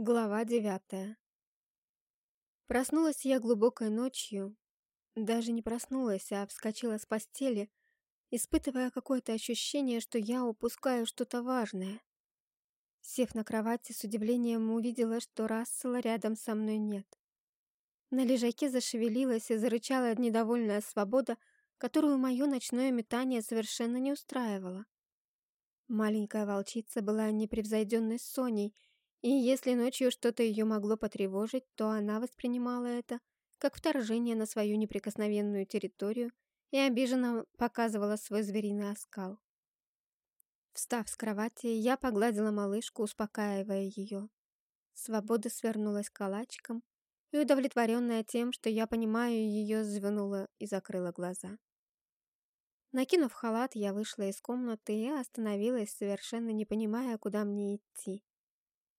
Глава девятая Проснулась я глубокой ночью. Даже не проснулась, а вскочила с постели, испытывая какое-то ощущение, что я упускаю что-то важное. Сев на кровати, с удивлением увидела, что Рассела рядом со мной нет. На лежаке зашевелилась и зарычала недовольная свобода, которую мое ночное метание совершенно не устраивало. Маленькая волчица была непревзойденной Соней — и если ночью что-то ее могло потревожить, то она воспринимала это как вторжение на свою неприкосновенную территорию и обиженно показывала свой звериный оскал. Встав с кровати, я погладила малышку, успокаивая ее. Свобода свернулась калачиком и, удовлетворенная тем, что я понимаю ее, звенула и закрыла глаза. Накинув халат, я вышла из комнаты и остановилась, совершенно не понимая, куда мне идти.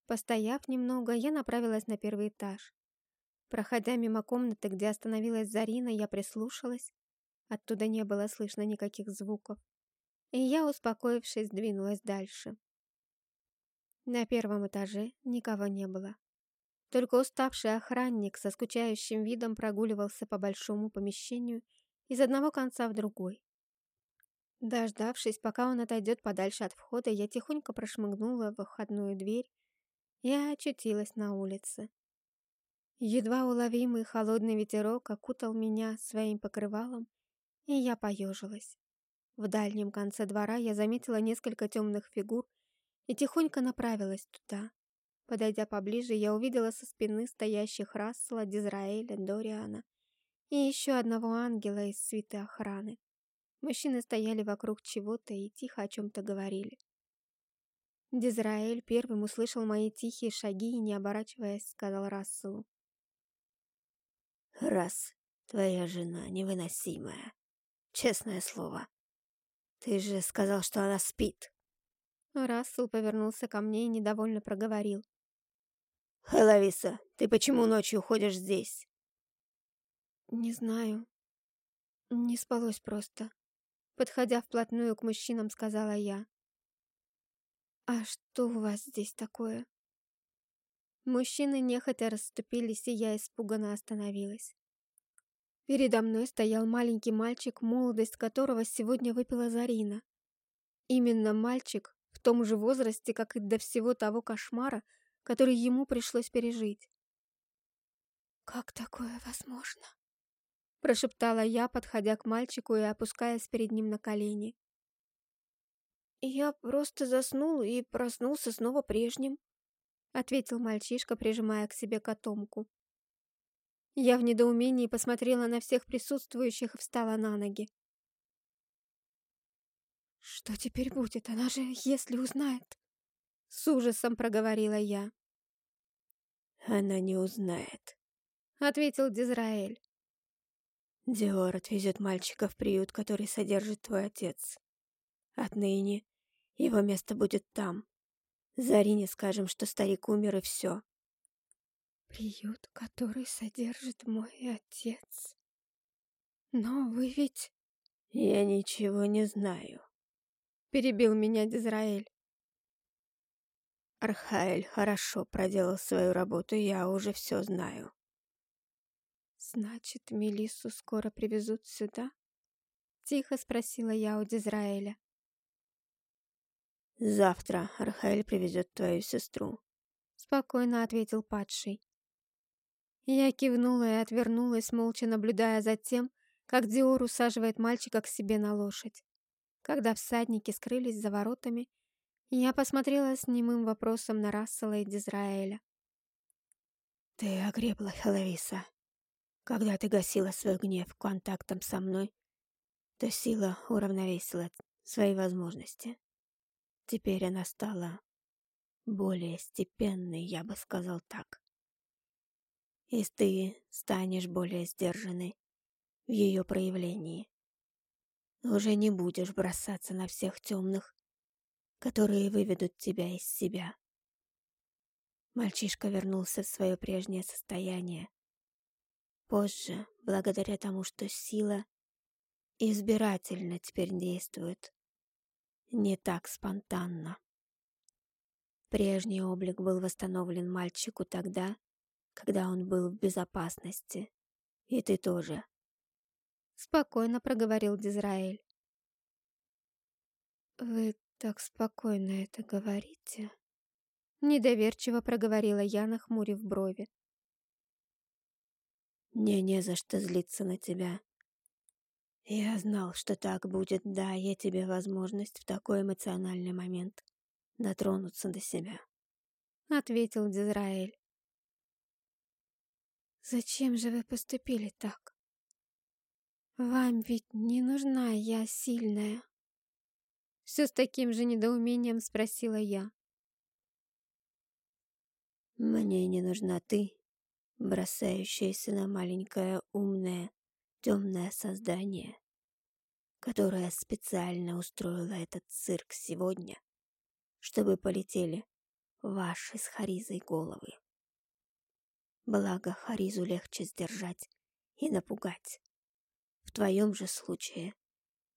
Постояв немного, я направилась на первый этаж. Проходя мимо комнаты, где остановилась Зарина, я прислушалась. Оттуда не было слышно никаких звуков. И я, успокоившись, двинулась дальше. На первом этаже никого не было. Только уставший охранник со скучающим видом прогуливался по большому помещению из одного конца в другой. Дождавшись, пока он отойдет подальше от входа, я тихонько прошмыгнула в входную дверь я очутилась на улице. Едва уловимый холодный ветерок окутал меня своим покрывалом, и я поежилась. В дальнем конце двора я заметила несколько темных фигур и тихонько направилась туда. Подойдя поближе, я увидела со спины стоящих Рассела, Дизраэля, Дориана и еще одного ангела из свиты охраны. Мужчины стояли вокруг чего-то и тихо о чем-то говорили. Дизраэль первым услышал мои тихие шаги и, не оборачиваясь, сказал Расселу. «Раз, твоя жена невыносимая. Честное слово. Ты же сказал, что она спит». Рассел повернулся ко мне и недовольно проговорил. «Хэлависа, ты почему ночью ходишь здесь?» «Не знаю. Не спалось просто». Подходя вплотную к мужчинам, сказала я. «А что у вас здесь такое?» Мужчины нехотя расступились, и я испуганно остановилась. Передо мной стоял маленький мальчик, молодость которого сегодня выпила Зарина. Именно мальчик в том же возрасте, как и до всего того кошмара, который ему пришлось пережить. «Как такое возможно?» Прошептала я, подходя к мальчику и опускаясь перед ним на колени. «Я просто заснул и проснулся снова прежним», — ответил мальчишка, прижимая к себе котомку. Я в недоумении посмотрела на всех присутствующих и встала на ноги. «Что теперь будет? Она же, если узнает...» С ужасом проговорила я. «Она не узнает», — ответил Дизраэль. «Диор отвезет мальчика в приют, который содержит твой отец. Отныне его место будет там. Зарине скажем, что старик умер и все. Приют, который содержит мой отец. Но вы ведь... Я ничего не знаю. Перебил меня Дизраэль. Архаэль хорошо проделал свою работу, я уже все знаю. Значит, Мелиссу скоро привезут сюда? Тихо спросила я у Дизраэля. «Завтра Архаэль привезет твою сестру», — спокойно ответил падший. Я кивнула и отвернулась, молча наблюдая за тем, как Диор усаживает мальчика к себе на лошадь. Когда всадники скрылись за воротами, я посмотрела с немым вопросом на Рассела и Дизраэля. «Ты огребла, Хеловиса. Когда ты гасила свой гнев контактом со мной, то сила уравновесила свои возможности. Теперь она стала более степенной, я бы сказал так. И ты станешь более сдержанной в ее проявлении. Уже не будешь бросаться на всех темных, которые выведут тебя из себя. Мальчишка вернулся в свое прежнее состояние. Позже, благодаря тому, что сила избирательно теперь действует, не так спонтанно. Прежний облик был восстановлен мальчику тогда, когда он был в безопасности. И ты тоже. Спокойно проговорил Дизраэль. Вы так спокойно это говорите. Недоверчиво проговорила я, нахмурив брови. Мне не за что злиться на тебя. Я знал, что так будет, да, я тебе возможность в такой эмоциональный момент дотронуться до себя. Ответил Дизраэль. Зачем же вы поступили так? Вам ведь не нужна я сильная. Все с таким же недоумением спросила я. Мне не нужна ты, бросающаяся на маленькое умное темное создание, которое специально устроило этот цирк сегодня, чтобы полетели ваши с Харизой головы. Благо, Харизу легче сдержать и напугать. В твоем же случае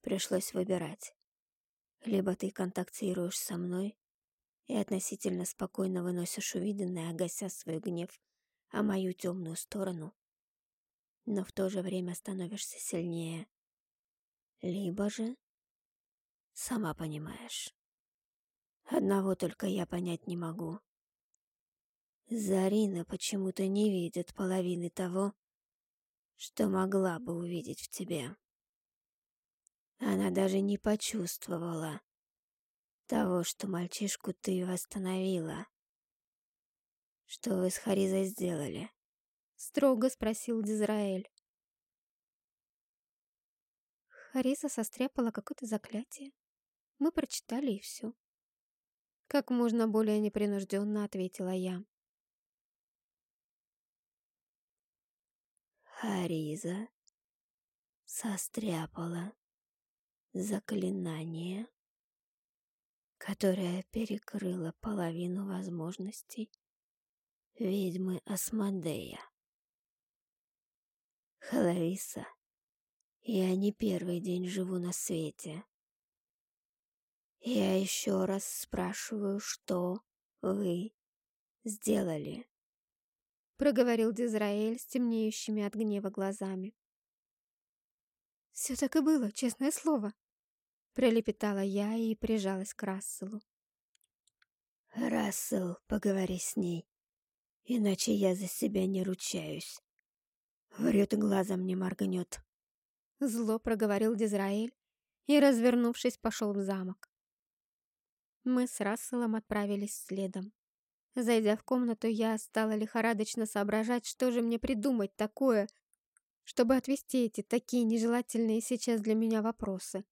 пришлось выбирать. Либо ты контактируешь со мной и относительно спокойно выносишь увиденное, гася свой гнев, а мою темную сторону, но в то же время становишься сильнее. Либо же, сама понимаешь, одного только я понять не могу. Зарина почему-то не видит половины того, что могла бы увидеть в тебе. Она даже не почувствовала того, что мальчишку ты восстановила. Что вы с Харизой сделали? Строго спросил Дизраэль. Хариса состряпала какое-то заклятие. Мы прочитали и все. Как можно более непринужденно ответила я. Хариза состряпала заклинание, которое перекрыло половину возможностей ведьмы Асмодея. Халависа, я не первый день живу на свете. Я еще раз спрашиваю, что вы сделали? Проговорил Дизраэль с темнеющими от гнева глазами. Все так и было, честное слово. Пролепетала я и прижалась к Расселу. Рассел, поговори с ней, иначе я за себя не ручаюсь. Врет и глазом не моргнет. Зло проговорил Дизраэль и, развернувшись, пошел в замок. Мы с Расселом отправились следом. Зайдя в комнату, я стала лихорадочно соображать, что же мне придумать такое, чтобы отвести эти такие нежелательные сейчас для меня вопросы.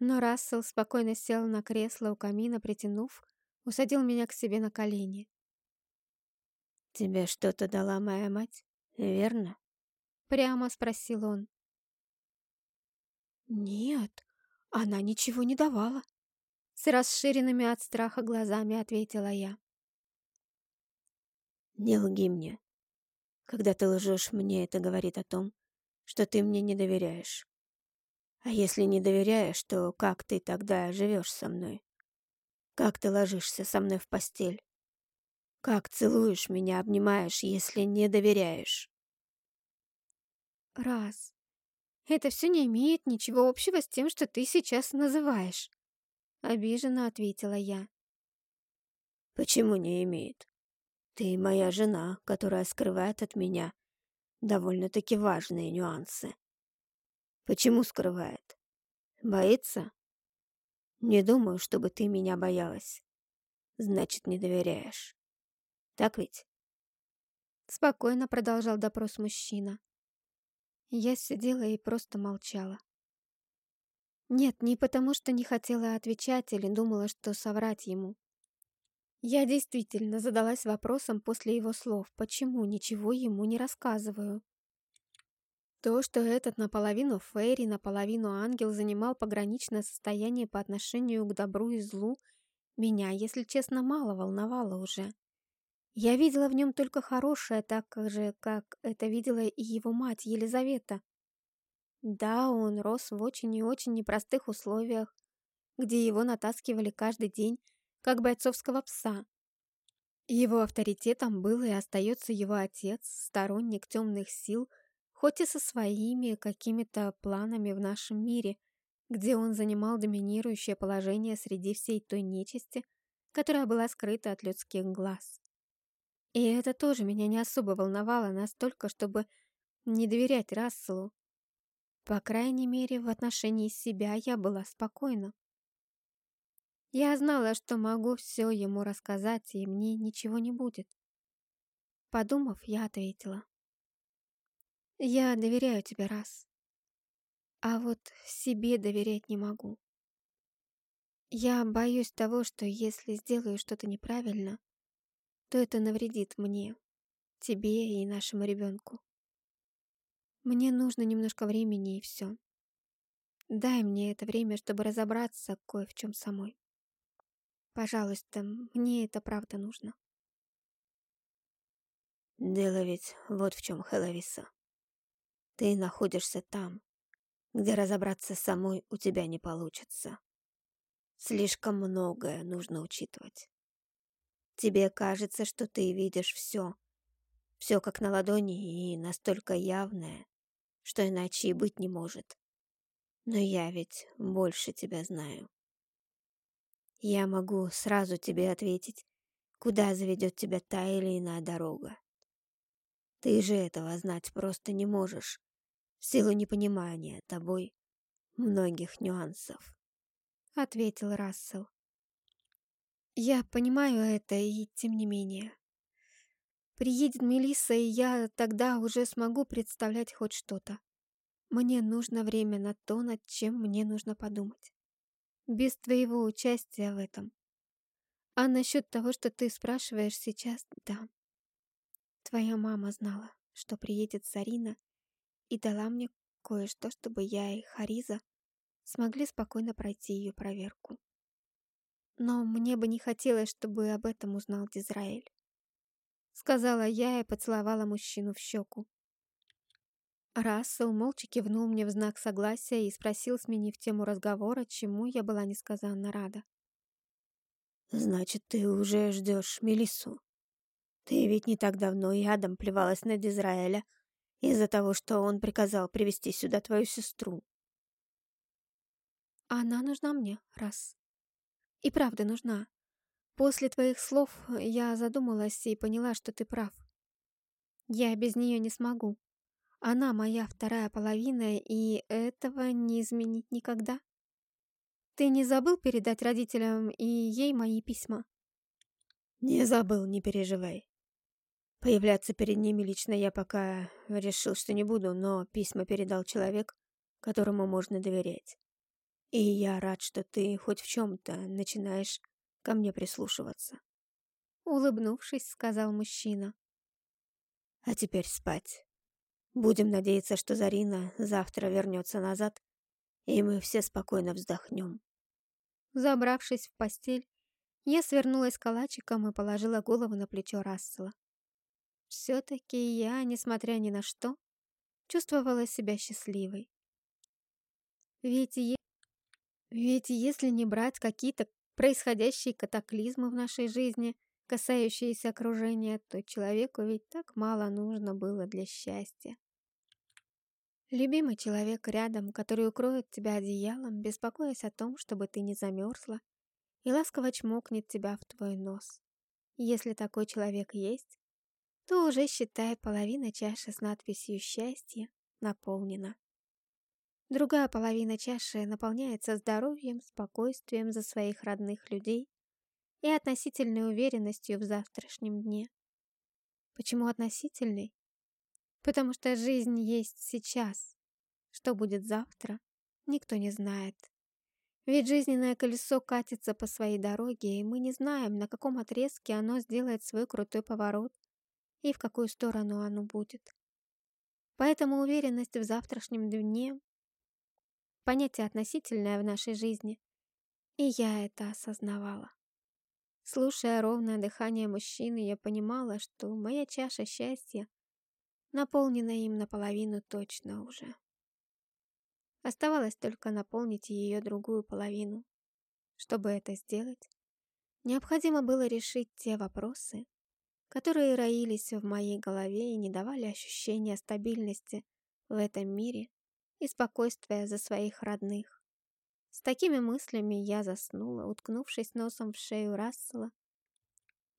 Но Рассел спокойно сел на кресло у камина, притянув, усадил меня к себе на колени. «Тебе что-то дала моя мать, верно?» Прямо спросил он. Нет, она ничего не давала. С расширенными от страха глазами ответила я. Не лги мне. Когда ты лжешь мне, это говорит о том, что ты мне не доверяешь. А если не доверяешь, то как ты тогда живешь со мной? Как ты ложишься со мной в постель? Как целуешь меня, обнимаешь, если не доверяешь? Раз. Это все не имеет ничего общего с тем, что ты сейчас называешь. Обиженно ответила я. Почему не имеет? Ты моя жена, которая скрывает от меня довольно-таки важные нюансы. Почему скрывает? Боится? Не думаю, чтобы ты меня боялась. Значит, не доверяешь. Так ведь? Спокойно продолжал допрос мужчина. Я сидела и просто молчала. Нет, не потому, что не хотела отвечать или думала, что соврать ему. Я действительно задалась вопросом после его слов, почему ничего ему не рассказываю. То, что этот наполовину фейри, наполовину ангел занимал пограничное состояние по отношению к добру и злу, меня, если честно, мало волновало уже. Я видела в нем только хорошее, так же, как это видела и его мать Елизавета. Да, он рос в очень и очень непростых условиях, где его натаскивали каждый день, как бойцовского пса. Его авторитетом был и остается его отец, сторонник темных сил, хоть и со своими какими-то планами в нашем мире, где он занимал доминирующее положение среди всей той нечисти, которая была скрыта от людских глаз. И это тоже меня не особо волновало настолько, чтобы не доверять Расселу. По крайней мере, в отношении себя я была спокойна. Я знала, что могу все ему рассказать, и мне ничего не будет. Подумав, я ответила. Я доверяю тебе раз. А вот себе доверять не могу. Я боюсь того, что если сделаю что-то неправильно, то это навредит мне, тебе и нашему ребенку. Мне нужно немножко времени и все. Дай мне это время, чтобы разобраться кое в чем самой. Пожалуйста, мне это правда нужно. Дело ведь вот в чем, Хеловиса. Ты находишься там, где разобраться самой у тебя не получится. Слишком многое нужно учитывать. Тебе кажется, что ты видишь все. Все как на ладони и настолько явное, что иначе и быть не может. Но я ведь больше тебя знаю. Я могу сразу тебе ответить, куда заведет тебя та или иная дорога. Ты же этого знать просто не можешь, в силу непонимания тобой многих нюансов ответил Рассел. Я понимаю это, и тем не менее. Приедет Мелисса, и я тогда уже смогу представлять хоть что-то. Мне нужно время на то, над чем мне нужно подумать. Без твоего участия в этом. А насчет того, что ты спрашиваешь сейчас, да. Твоя мама знала, что приедет Сарина, и дала мне кое-что, чтобы я и Хариза смогли спокойно пройти ее проверку. Но мне бы не хотелось, чтобы об этом узнал Дизраэль. Сказала я и поцеловала мужчину в щеку. Рассел молча кивнул мне в знак согласия и спросил, сменив тему разговора, чему я была несказанно рада. «Значит, ты уже ждешь Мелиссу? Ты ведь не так давно ядом плевалась на Дизраэля из-за того, что он приказал привести сюда твою сестру. Она нужна мне, раз. И правда нужна. После твоих слов я задумалась и поняла, что ты прав. Я без нее не смогу. Она моя вторая половина, и этого не изменить никогда. Ты не забыл передать родителям и ей мои письма? Не забыл, не переживай. Появляться перед ними лично я пока решил, что не буду, но письма передал человек, которому можно доверять. И я рад, что ты хоть в чем-то начинаешь ко мне прислушиваться. Улыбнувшись, сказал мужчина. А теперь спать. Будем надеяться, что Зарина завтра вернется назад, и мы все спокойно вздохнем. Забравшись в постель, я свернулась калачиком и положила голову на плечо Рассела. Все-таки я, несмотря ни на что, чувствовала себя счастливой. Ведь ведь если не брать какие-то происходящие катаклизмы в нашей жизни, касающиеся окружения, то человеку ведь так мало нужно было для счастья. Любимый человек рядом, который укроет тебя одеялом, беспокоясь о том, чтобы ты не замерзла, и ласково чмокнет тебя в твой нос. Если такой человек есть, то уже считай половина чаши с надписью «Счастье» наполнена. Другая половина чаши наполняется здоровьем, спокойствием за своих родных людей и относительной уверенностью в завтрашнем дне. Почему относительной? Потому что жизнь есть сейчас. Что будет завтра, никто не знает. Ведь жизненное колесо катится по своей дороге, и мы не знаем, на каком отрезке оно сделает свой крутой поворот и в какую сторону оно будет. Поэтому уверенность в завтрашнем дне понятие относительное в нашей жизни, и я это осознавала. Слушая ровное дыхание мужчины, я понимала, что моя чаша счастья наполнена им наполовину точно уже. Оставалось только наполнить ее другую половину. Чтобы это сделать, Необходимо было решить те вопросы, которые роились в моей голове и не давали ощущения стабильности в этом мире и спокойствия за своих родных. С такими мыслями я заснула, уткнувшись носом в шею Рассела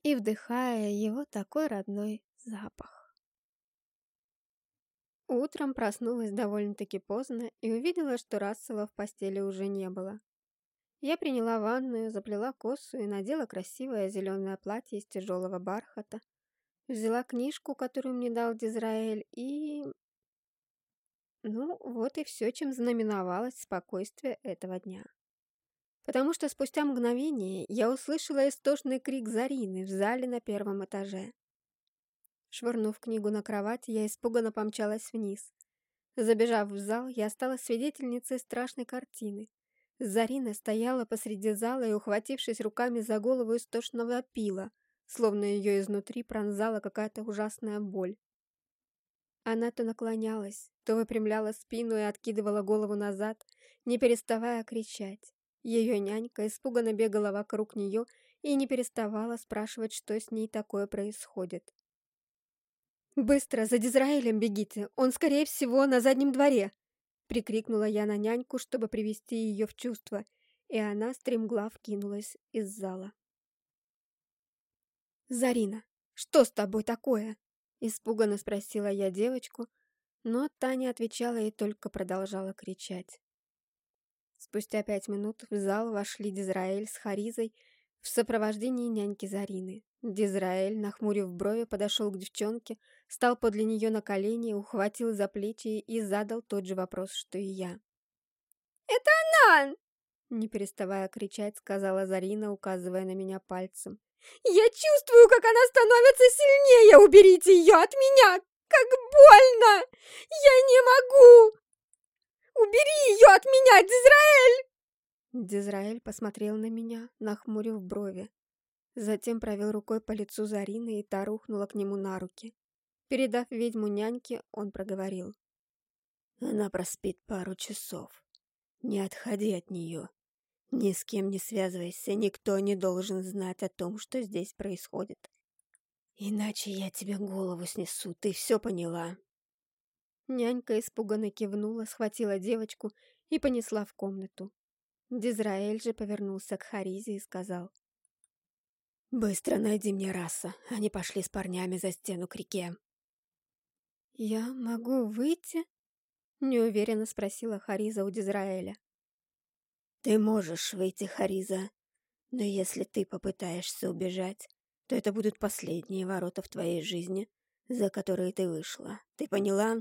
и вдыхая его такой родной запах. Утром проснулась довольно-таки поздно и увидела, что Рассела в постели уже не было. Я приняла ванную, заплела косу и надела красивое зеленое платье из тяжелого бархата. Взяла книжку, которую мне дал Дизраэль, и... Ну, вот и все, чем знаменовалось спокойствие этого дня потому что спустя мгновение я услышала истошный крик Зарины в зале на первом этаже. Швырнув книгу на кровать, я испуганно помчалась вниз. Забежав в зал, я стала свидетельницей страшной картины. Зарина стояла посреди зала и, ухватившись руками за голову, истошно вопила, словно ее изнутри пронзала какая-то ужасная боль. Она то наклонялась, то выпрямляла спину и откидывала голову назад, не переставая кричать. Ее нянька испуганно бегала вокруг нее и не переставала спрашивать, что с ней такое происходит. «Быстро, за Дизраилем бегите! Он, скорее всего, на заднем дворе!» Прикрикнула я на няньку, чтобы привести ее в чувство, и она стремглав кинулась из зала. «Зарина, что с тобой такое?» Испуганно спросила я девочку, но та не отвечала и только продолжала кричать. Спустя пять минут в зал вошли Дизраэль с Харизой в сопровождении няньки Зарины. Дизраэль, нахмурив брови, подошел к девчонке, стал подле нее на колени, ухватил за плечи и задал тот же вопрос, что и я. «Это она!» Не переставая кричать, сказала Зарина, указывая на меня пальцем. «Я чувствую, как она становится сильнее! Уберите ее от меня! Как больно! Я не могу!» Убери ее от меня, Дизраэль!» Дизраэль посмотрел на меня, нахмурив брови. Затем провел рукой по лицу Зарины, и та рухнула к нему на руки. Передав ведьму няньке, он проговорил. «Она проспит пару часов. Не отходи от нее. Ни с кем не связывайся, никто не должен знать о том, что здесь происходит. Иначе я тебе голову снесу, ты все поняла?» Нянька испуганно кивнула, схватила девочку и понесла в комнату. Дизраэль же повернулся к Харизе и сказал. «Быстро найди мне раса, они пошли с парнями за стену к реке». «Я могу выйти?» — неуверенно спросила Хариза у Дизраэля. «Ты можешь выйти, Хариза, но если ты попытаешься убежать, то это будут последние ворота в твоей жизни, за которые ты вышла. Ты поняла?»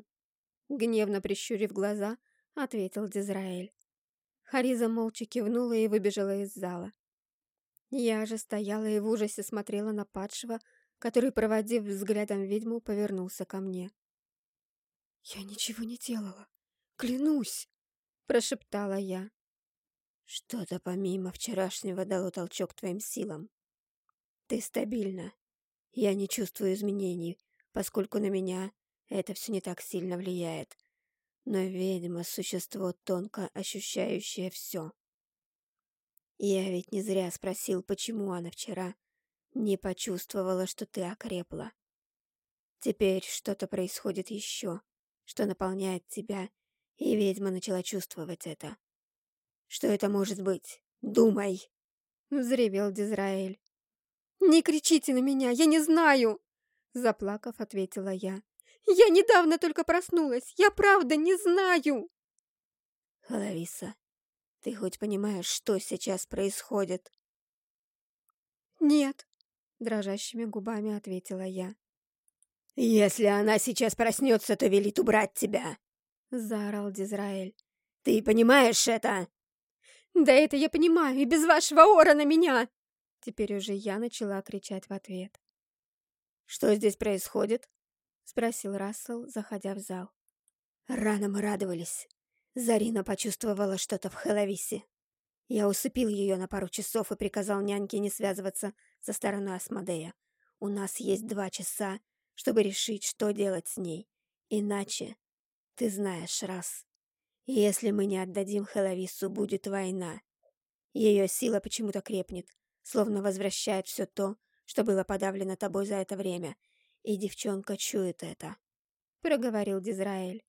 Гневно прищурив глаза, ответил Дизраэль. Хариза молча кивнула и выбежала из зала. Я же стояла и в ужасе смотрела на падшего, который, проводив взглядом ведьму, повернулся ко мне. «Я ничего не делала, клянусь!» — прошептала я. «Что-то помимо вчерашнего дало толчок твоим силам. Ты стабильна. Я не чувствую изменений, поскольку на меня это все не так сильно влияет. Но ведьма — существо, тонко ощущающее все. Я ведь не зря спросил, почему она вчера не почувствовала, что ты окрепла. Теперь что-то происходит еще, что наполняет тебя, и ведьма начала чувствовать это. Что это может быть? Думай!» — взревел Дизраэль. «Не кричите на меня, я не знаю!» Заплакав, ответила я. Я недавно только проснулась. Я правда не знаю. Лариса, ты хоть понимаешь, что сейчас происходит? Нет, дрожащими губами ответила я. Если она сейчас проснется, то велит убрать тебя, заорал Дизраэль. Ты понимаешь это? Да это я понимаю, и без вашего ора на меня. Теперь уже я начала кричать в ответ. Что здесь происходит? Спросил Рассел, заходя в зал. Рано мы радовались. Зарина почувствовала что-то в Хеловисе. Я усыпил ее на пару часов и приказал няньке не связываться со стороной Асмодея. У нас есть два часа, чтобы решить, что делать с ней. Иначе, ты знаешь, раз. Если мы не отдадим Хеловису, будет война. Ее сила почему-то крепнет, словно возвращает все то, что было подавлено тобой за это время, и девчонка чует это», — проговорил Дизраэль.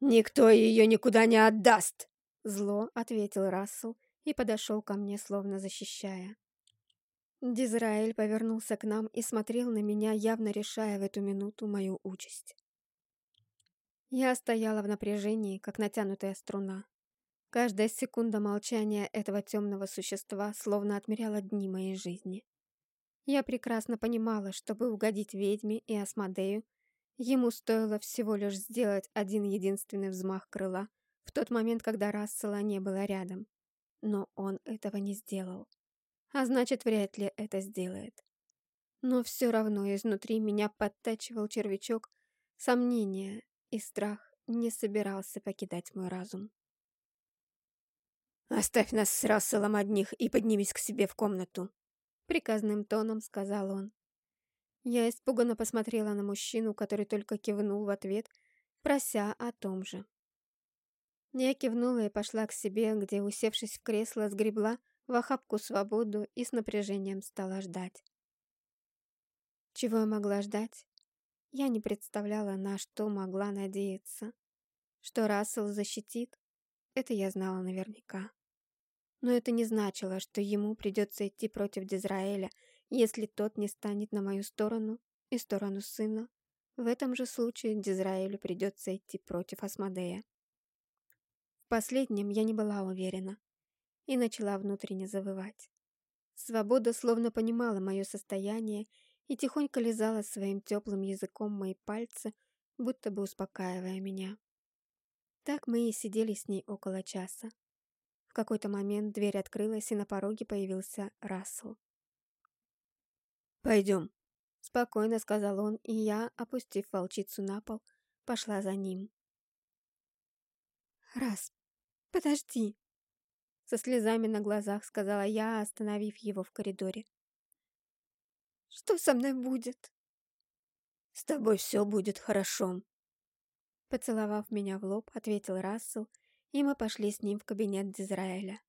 «Никто ее никуда не отдаст!» Зло ответил Рассел и подошел ко мне, словно защищая. Дизраэль повернулся к нам и смотрел на меня, явно решая в эту минуту мою участь. Я стояла в напряжении, как натянутая струна. Каждая секунда молчания этого темного существа словно отмеряла дни моей жизни. Я прекрасно понимала, чтобы угодить ведьме и Асмодею, ему стоило всего лишь сделать один единственный взмах крыла в тот момент, когда Рассела не было рядом. Но он этого не сделал. А значит, вряд ли это сделает. Но все равно изнутри меня подтачивал червячок сомнения, и страх не собирался покидать мой разум. «Оставь нас с Расселом одних и поднимись к себе в комнату», — приказным тоном сказал он. Я испуганно посмотрела на мужчину, который только кивнул в ответ, прося о том же. Я кивнула и пошла к себе, где, усевшись в кресло, сгребла в охапку свободу и с напряжением стала ждать. Чего я могла ждать? Я не представляла, на что могла надеяться. Что Рассел защитит, это я знала наверняка. Но это не значило, что ему придется идти против Дизраэля, если тот не станет на мою сторону и сторону сына. В этом же случае Дизраэлю придется идти против Асмодея последнем я не была уверена и начала внутренне завывать. Свобода словно понимала мое состояние и тихонько лизала своим теплым языком мои пальцы, будто бы успокаивая меня. Так мы и сидели с ней около часа. В какой-то момент дверь открылась, и на пороге появился Рассел. «Пойдем», — спокойно сказал он, и я, опустив волчицу на пол, пошла за ним. «Раз, «Подожди!» Со слезами на глазах сказала я, остановив его в коридоре. «Что со мной будет?» «С тобой все будет хорошо», Поцеловав меня в лоб, ответил Рассел, и мы пошли с ним в кабинет Дизраэля.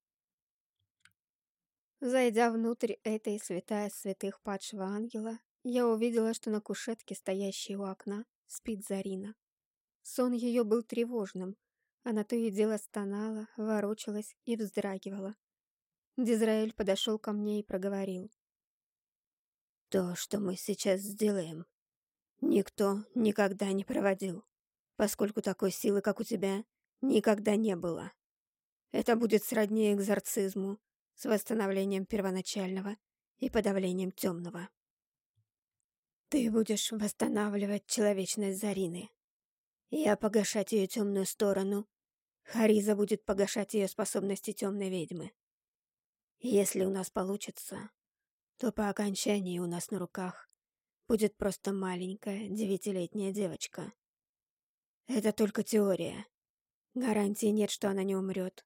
Зайдя внутрь этой святая святых падшего ангела, я увидела, что на кушетке, стоящей у окна, спит Зарина. Сон ее был тревожным, она то и дело стонала, ворочалась и вздрагивала. Дизраэль подошел ко мне и проговорил. «То, что мы сейчас сделаем, никто никогда не проводил, поскольку такой силы, как у тебя, никогда не было. Это будет сродни экзорцизму с восстановлением первоначального и подавлением темного. Ты будешь восстанавливать человечность Зарины, я погашать ее темную сторону. Хариза будет погашать ее способности темной ведьмы. Если у нас получится, то по окончании у нас на руках будет просто маленькая девятилетняя девочка. Это только теория. Гарантии нет, что она не умрет.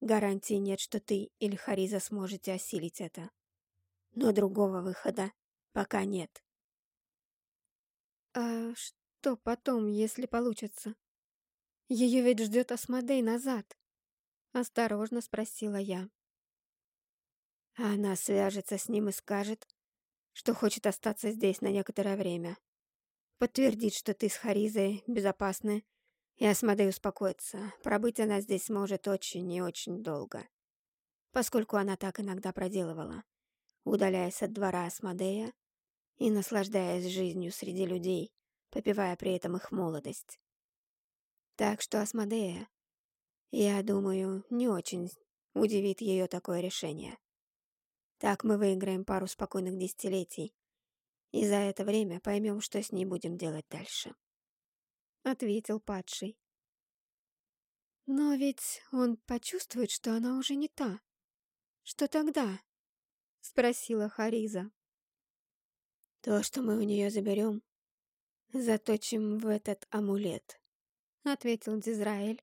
Гарантии нет, что ты или Хариза сможете осилить это. Но другого выхода пока нет. «А что потом, если получится? Ее ведь ждет Асмодей назад. Осторожно спросила я. Она свяжется с ним и скажет, что хочет остаться здесь на некоторое время. Подтвердит, что ты с Харизой безопасны, и Асмодей успокоится. Пробыть она здесь может очень и очень долго. Поскольку она так иногда проделывала, удаляясь от двора Асмодея и наслаждаясь жизнью среди людей, попивая при этом их молодость. Так что Асмодея, я думаю, не очень удивит ее такое решение. Так мы выиграем пару спокойных десятилетий, и за это время поймем, что с ней будем делать дальше. Ответил падший. Но ведь он почувствует, что она уже не та. Что тогда? Спросила Хариза. То, что мы у нее заберем, «Заточим в этот амулет», — ответил Дизраэль,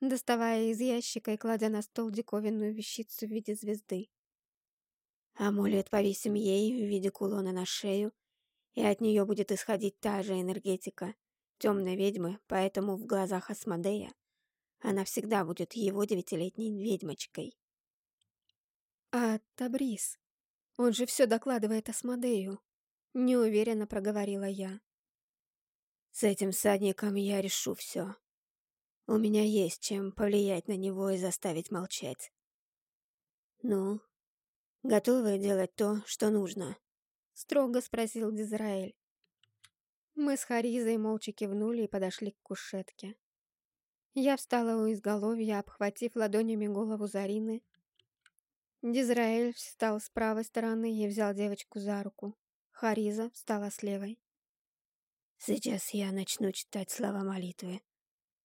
доставая из ящика и кладя на стол диковинную вещицу в виде звезды. «Амулет повесим ей в виде кулона на шею, и от нее будет исходить та же энергетика темной ведьмы, поэтому в глазах Асмодея она всегда будет его девятилетней ведьмочкой». «А Табрис?» Он же все докладывает Асмодею. Неуверенно проговорила я. С этим садником я решу все. У меня есть чем повлиять на него и заставить молчать. Ну, готовы делать то, что нужно? Строго спросил Дизраэль. Мы с Харизой молча кивнули и подошли к кушетке. Я встала у изголовья, обхватив ладонями голову Зарины. Дизраэль встал с правой стороны и взял девочку за руку. Хариза встала с левой. «Сейчас я начну читать слова молитвы.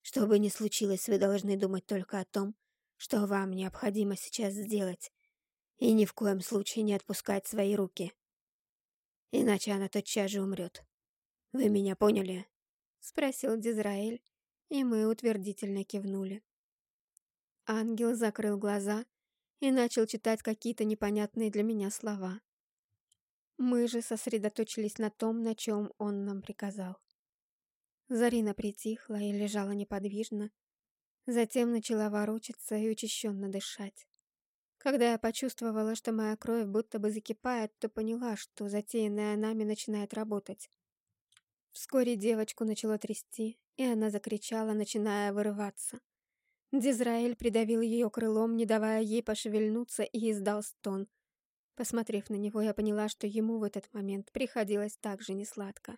Что бы ни случилось, вы должны думать только о том, что вам необходимо сейчас сделать, и ни в коем случае не отпускать свои руки. Иначе она тотчас же умрет. Вы меня поняли?» — спросил Дизраэль, и мы утвердительно кивнули. Ангел закрыл глаза и начал читать какие-то непонятные для меня слова. Мы же сосредоточились на том, на чем он нам приказал. Зарина притихла и лежала неподвижно, затем начала ворочаться и учащенно дышать. Когда я почувствовала, что моя кровь будто бы закипает, то поняла, что затеянная нами начинает работать. Вскоре девочку начало трясти, и она закричала, начиная вырываться. Дизраэль придавил ее крылом, не давая ей пошевельнуться, и издал стон. Посмотрев на него, я поняла, что ему в этот момент приходилось так же несладко.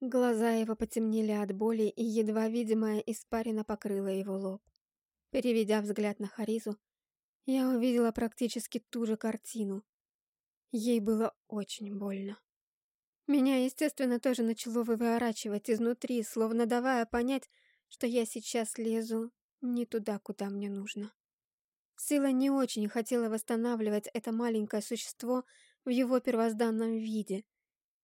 Глаза его потемнели от боли, и едва видимая испарина покрыла его лоб. Переведя взгляд на Харизу, я увидела практически ту же картину. Ей было очень больно. Меня, естественно, тоже начало выворачивать изнутри, словно давая понять, что я сейчас лезу не туда, куда мне нужно. Сила не очень хотела восстанавливать это маленькое существо в его первозданном виде,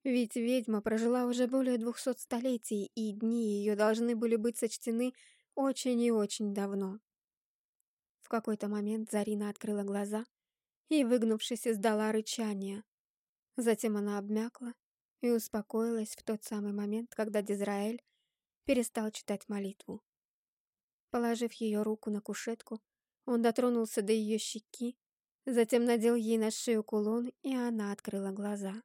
ведь ведьма прожила уже более двухсот столетий, и дни ее должны были быть сочтены очень и очень давно. Какой-то момент Зарина открыла глаза и, выгнувшись, издала рычание. Затем она обмякла и успокоилась в тот самый момент, когда Дизраэль перестал читать молитву. Положив ее руку на кушетку, он дотронулся до ее щеки, затем надел ей на шею кулон, и она открыла глаза.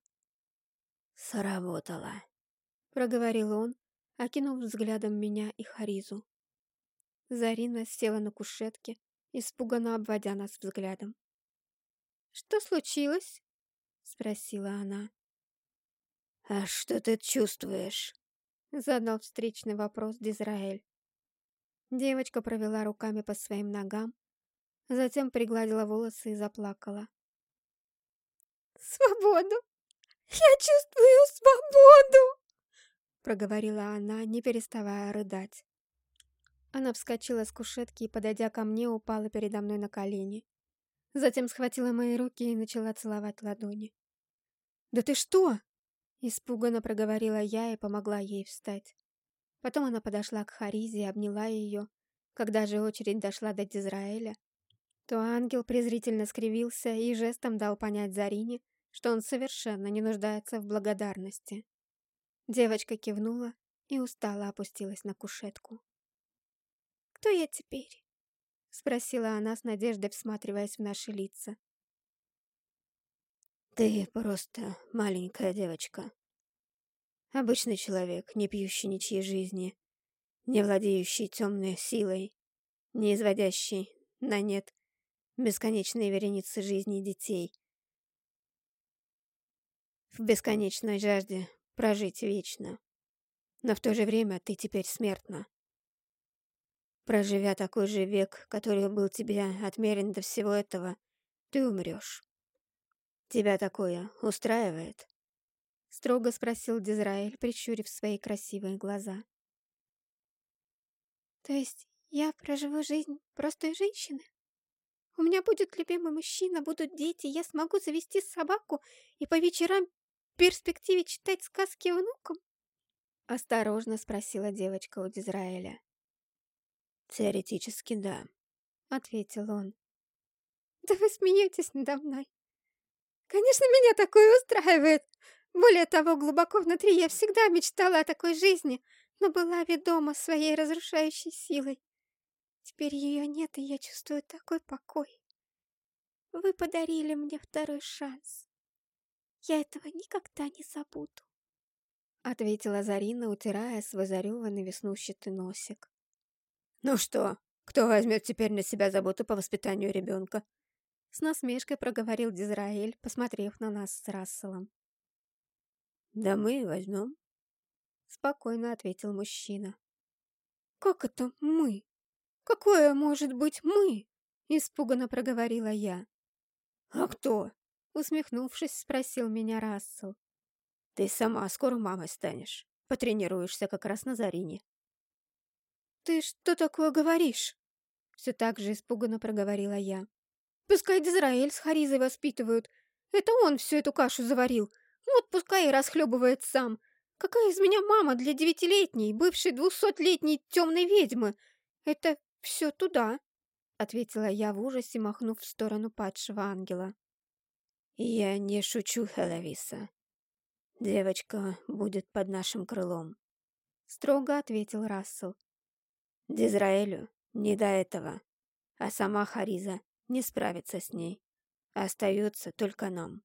«Сработало», — проговорил он, окинув взглядом меня и Харизу. Зарина села на кушетке, испуганно обводя нас взглядом. «Что случилось?» — спросила она. «А что ты чувствуешь?» — задал встречный вопрос Дизраэль. Девочка провела руками по своим ногам, затем пригладила волосы и заплакала. «Свободу! Я чувствую свободу!» проговорила она, не переставая рыдать. Она вскочила с кушетки и, подойдя ко мне, упала передо мной на колени. Затем схватила мои руки и начала целовать ладони. «Да ты что?» Испуганно проговорила я и помогла ей встать. Потом она подошла к Харизе и обняла ее. Когда же очередь дошла до Дизраэля, то ангел презрительно скривился и жестом дал понять Зарине, что он совершенно не нуждается в благодарности. Девочка кивнула и устало опустилась на кушетку. «Кто я теперь?» — спросила она с надеждой, всматриваясь в наши лица. Ты просто маленькая девочка. Обычный человек, не пьющий ничьей жизни, не владеющий темной силой, не изводящий на нет бесконечные вереницы жизни детей. В бесконечной жажде прожить вечно. Но в то же время ты теперь смертна. Проживя такой же век, который был тебе отмерен до всего этого, ты умрешь. «Тебя такое устраивает?» Строго спросил Дизраэль, прищурив свои красивые глаза. «То есть я проживу жизнь простой женщины? У меня будет любимый мужчина, будут дети, я смогу завести собаку и по вечерам в перспективе читать сказки внукам?» Осторожно спросила девочка у Дизраэля. «Теоретически, да», — ответил он. «Да вы смеетесь надо мной. Конечно, меня такое устраивает. Более того, глубоко внутри я всегда мечтала о такой жизни, но была ведома своей разрушающей силой. Теперь ее нет, и я чувствую такой покой. Вы подарили мне второй шанс. Я этого никогда не забуду. Ответила Зарина, утирая свой зареванный веснущатый носик. Ну что, кто возьмет теперь на себя заботу по воспитанию ребенка? С насмешкой проговорил Дизраэль, посмотрев на нас с Расселом. Да мы возьмем. Спокойно ответил мужчина. Как это мы? Какое может быть мы? Испуганно проговорила я. «А кто?» Усмехнувшись, спросил меня Рассел. «Ты сама скоро мамой станешь. Потренируешься как раз на Зарине». «Ты что такое говоришь?» Все так же испуганно проговорила я. «Пускай Дизраэль с Харизой воспитывают. Это он всю эту кашу заварил. Вот пускай и расхлебывает сам. Какая из меня мама для девятилетней, бывшей двухсотлетней темной ведьмы? Это все туда». — ответила я в ужасе, махнув в сторону падшего ангела. «Я не шучу, Хеловиса. Девочка будет под нашим крылом», — строго ответил Рассел. «Дизраэлю не до этого, а сама Хариза не справится с ней. Остается только нам».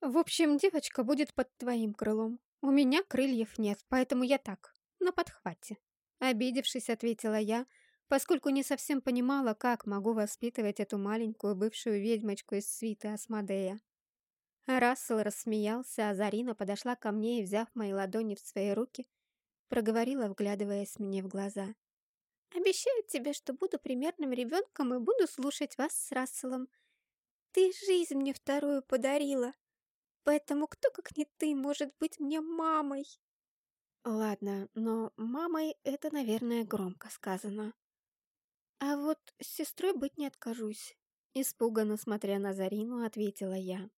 «В общем, девочка будет под твоим крылом. У меня крыльев нет, поэтому я так, на подхвате». Обидевшись, ответила я, — поскольку не совсем понимала, как могу воспитывать эту маленькую бывшую ведьмочку из свиты Асмодея. Рассел рассмеялся, а Зарина подошла ко мне и, взяв мои ладони в свои руки, проговорила, вглядываясь мне в глаза. «Обещаю тебе, что буду примерным ребенком и буду слушать вас с Расселом. Ты жизнь мне вторую подарила, поэтому кто, как не ты, может быть мне мамой?» Ладно, но мамой это, наверное, громко сказано. А вот с сестрой быть не откажусь. Испуганно смотря на Зарину, ответила я.